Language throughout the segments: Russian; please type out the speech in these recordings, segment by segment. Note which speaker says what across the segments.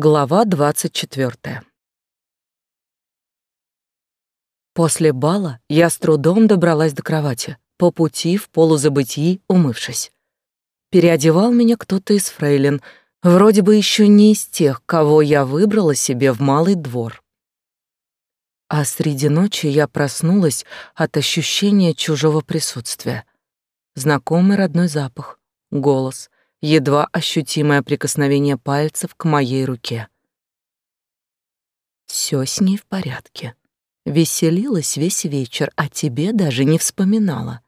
Speaker 1: Глава двадцать четвертая. После бала я с трудом добралась до кровати, по пути в полузабытии умывшись. Переодевал меня кто-то из фрейлин, вроде бы еще не из тех, кого я выбрала себе в малый двор. А среди ночи я проснулась от ощущения чужого присутствия. Знакомый родной запах, голос — едва ощутимое прикосновение пальцев к моей руке. Все с ней в порядке. Веселилась весь вечер, а тебе даже не вспоминала.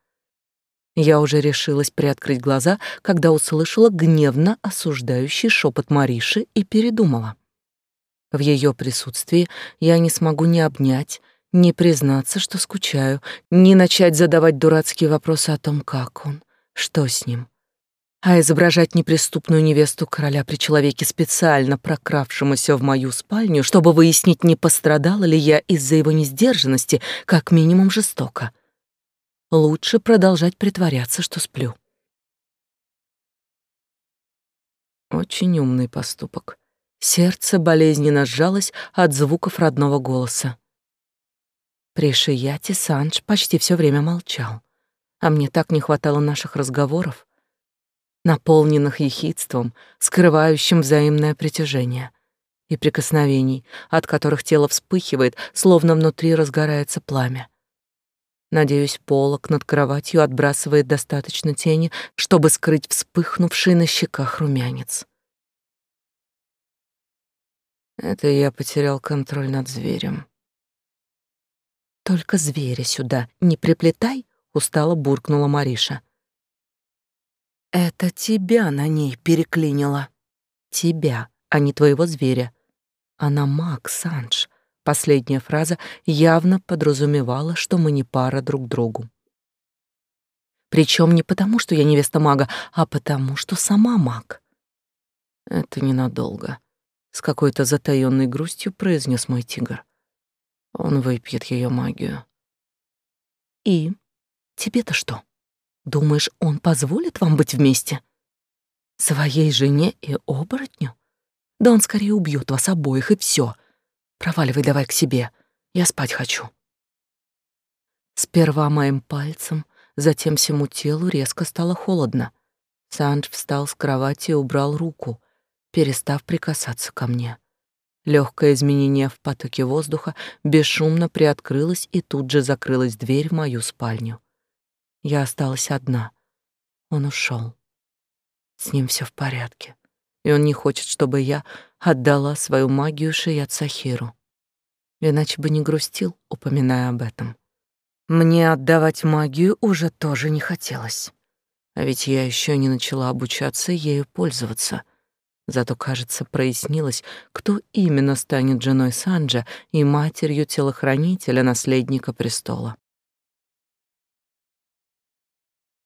Speaker 1: Я уже решилась приоткрыть глаза, когда услышала гневно осуждающий шепот Мариши и передумала. В ее присутствии я не смогу ни обнять, ни признаться, что скучаю, ни начать задавать дурацкие вопросы о том, как он, что с ним, а изображать неприступную невесту короля при человеке, специально прокравшемуся в мою спальню, чтобы выяснить, не пострадала ли я из-за его несдержанности, как минимум жестоко. Лучше продолжать притворяться, что сплю. Очень умный поступок. Сердце болезненно сжалось от звуков родного голоса. При Шияте Санж почти все время молчал, а мне так не хватало наших разговоров наполненных ехидством, скрывающим взаимное притяжение, и прикосновений, от которых тело вспыхивает, словно внутри разгорается пламя. Надеюсь, полок над кроватью отбрасывает достаточно тени, чтобы скрыть вспыхнувший на щеках румянец. Это я потерял контроль над зверем. Только зверя сюда не приплетай, устало буркнула Мариша. Это тебя на ней переклинило. Тебя, а не твоего зверя. Она маг, Санж. Последняя фраза явно подразумевала, что мы не пара друг другу. Причем не потому, что я невеста мага, а потому, что сама маг. Это ненадолго. С какой-то затаённой грустью произнес мой тигр. Он выпьет ее магию. И тебе-то что? Думаешь, он позволит вам быть вместе? Своей жене и оборотню? Да он скорее убьет вас обоих, и все. Проваливай давай к себе. Я спать хочу. Сперва моим пальцем, затем всему телу резко стало холодно. Сандж встал с кровати и убрал руку, перестав прикасаться ко мне. Легкое изменение в потоке воздуха бесшумно приоткрылось, и тут же закрылась дверь в мою спальню. Я осталась одна. Он ушел. С ним все в порядке. И он не хочет, чтобы я отдала свою магию Шият Сахиру. Иначе бы не грустил, упоминая об этом. Мне отдавать магию уже тоже не хотелось. А ведь я еще не начала обучаться ею пользоваться. Зато, кажется, прояснилось, кто именно станет женой Санджа и матерью телохранителя наследника престола.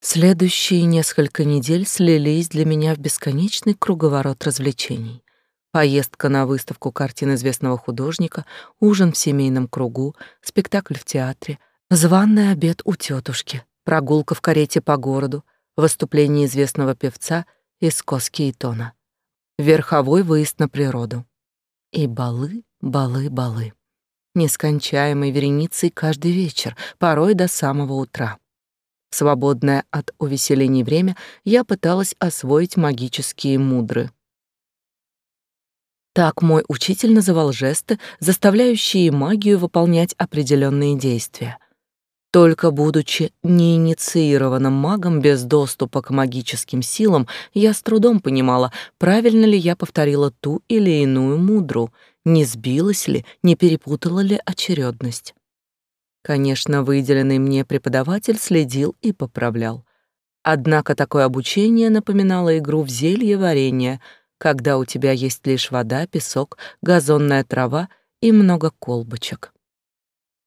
Speaker 1: Следующие несколько недель слились для меня в бесконечный круговорот развлечений. Поездка на выставку картин известного художника, ужин в семейном кругу, спектакль в театре, званный обед у тетушки, прогулка в карете по городу, выступление известного певца из Коски и Тона, верховой выезд на природу. И балы, балы, балы. Нескончаемой вереницей каждый вечер, порой до самого утра свободное от увеселений время, я пыталась освоить магические мудры. Так мой учитель называл жесты, заставляющие магию выполнять определенные действия. Только будучи неинициированным магом без доступа к магическим силам, я с трудом понимала, правильно ли я повторила ту или иную мудру, не сбилась ли, не перепутала ли очередность. Конечно, выделенный мне преподаватель следил и поправлял. Однако такое обучение напоминало игру в зелье варенье, когда у тебя есть лишь вода, песок, газонная трава и много колбочек.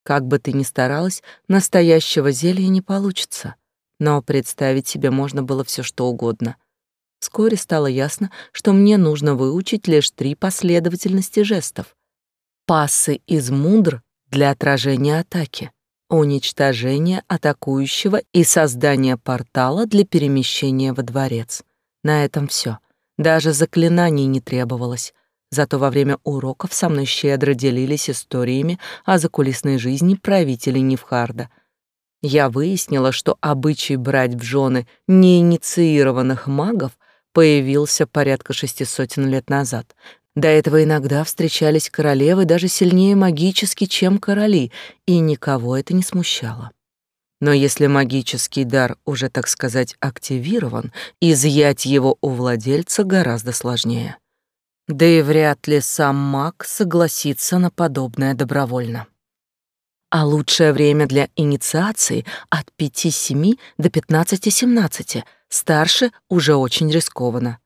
Speaker 1: Как бы ты ни старалась, настоящего зелья не получится, но представить себе можно было все что угодно. Вскоре стало ясно, что мне нужно выучить лишь три последовательности жестов. Пассы из мудр для отражения атаки, уничтожения атакующего и создания портала для перемещения во дворец. На этом все. Даже заклинаний не требовалось. Зато во время уроков со мной щедро делились историями о закулисной жизни правителей Невхарда. Я выяснила, что обычай брать в жены неинициированных магов появился порядка шести сотен лет назад. До этого иногда встречались королевы даже сильнее магически, чем короли, и никого это не смущало. Но если магический дар уже, так сказать, активирован, изъять его у владельца гораздо сложнее. Да и вряд ли сам маг согласится на подобное добровольно. А лучшее время для инициации от 5-7 до 15-17, старше уже очень рискованно.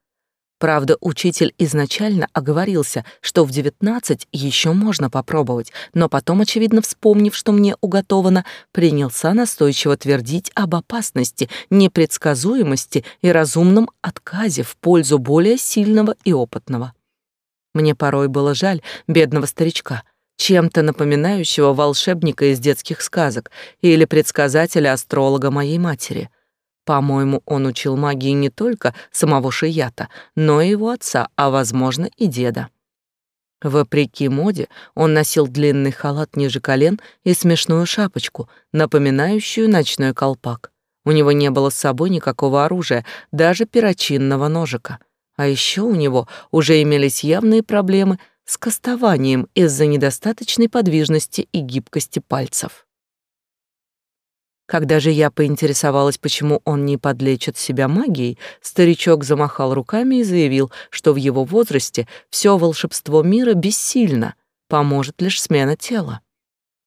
Speaker 1: Правда, учитель изначально оговорился, что в девятнадцать еще можно попробовать, но потом, очевидно, вспомнив, что мне уготовано, принялся настойчиво твердить об опасности, непредсказуемости и разумном отказе в пользу более сильного и опытного. Мне порой было жаль бедного старичка, чем-то напоминающего волшебника из детских сказок или предсказателя-астролога моей матери — по-моему, он учил магии не только самого Шията, но и его отца, а, возможно, и деда. Вопреки моде, он носил длинный халат ниже колен и смешную шапочку, напоминающую ночной колпак. У него не было с собой никакого оружия, даже перочинного ножика. А еще у него уже имелись явные проблемы с кастованием из-за недостаточной подвижности и гибкости пальцев. Когда же я поинтересовалась, почему он не подлечит себя магией, старичок замахал руками и заявил, что в его возрасте все волшебство мира бессильно, поможет лишь смена тела.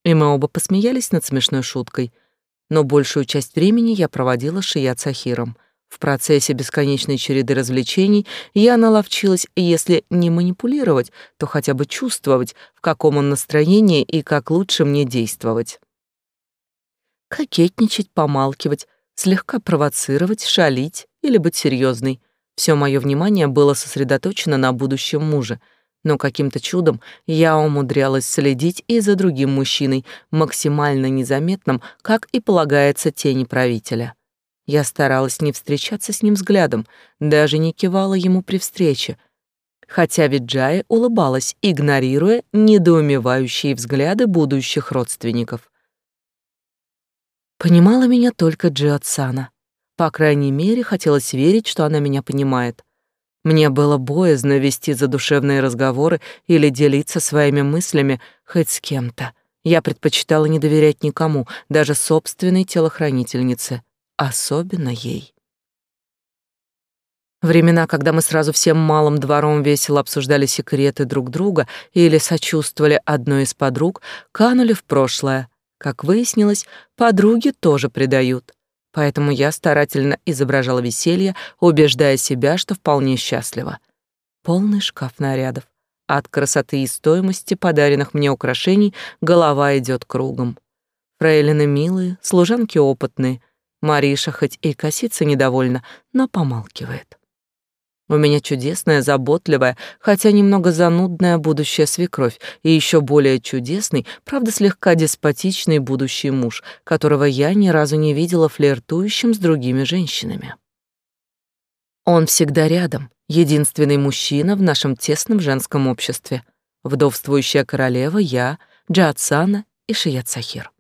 Speaker 1: И мы оба посмеялись над смешной шуткой, но большую часть времени я проводила с Шият Сахиром. В процессе бесконечной череды развлечений я наловчилась, если не манипулировать, то хотя бы чувствовать, в каком он настроении и как лучше мне действовать кокетничать, помалкивать, слегка провоцировать, шалить или быть серьезной. Все мое внимание было сосредоточено на будущем муже, но каким-то чудом я умудрялась следить и за другим мужчиной, максимально незаметным, как и полагается тени правителя. Я старалась не встречаться с ним взглядом, даже не кивала ему при встрече, хотя Виджая улыбалась, игнорируя недоумевающие взгляды будущих родственников. Понимала меня только Джиотсана. По крайней мере, хотелось верить, что она меня понимает. Мне было боязно вести задушевные разговоры или делиться своими мыслями хоть с кем-то. Я предпочитала не доверять никому, даже собственной телохранительнице, особенно ей. Времена, когда мы сразу всем малым двором весело обсуждали секреты друг друга или сочувствовали одной из подруг, канули в прошлое — как выяснилось, подруги тоже предают. Поэтому я старательно изображала веселье, убеждая себя, что вполне счастлива. Полный шкаф нарядов. От красоты и стоимости подаренных мне украшений голова идет кругом. Фрейлины милые, служанки опытные. Мариша хоть и косится недовольно, но помалкивает. У меня чудесная, заботливая, хотя немного занудная будущая свекровь и еще более чудесный, правда слегка деспотичный будущий муж, которого я ни разу не видела флиртующим с другими женщинами. Он всегда рядом, единственный мужчина в нашем тесном женском обществе. Вдовствующая королева, я, Джатсана и Шият Сахир.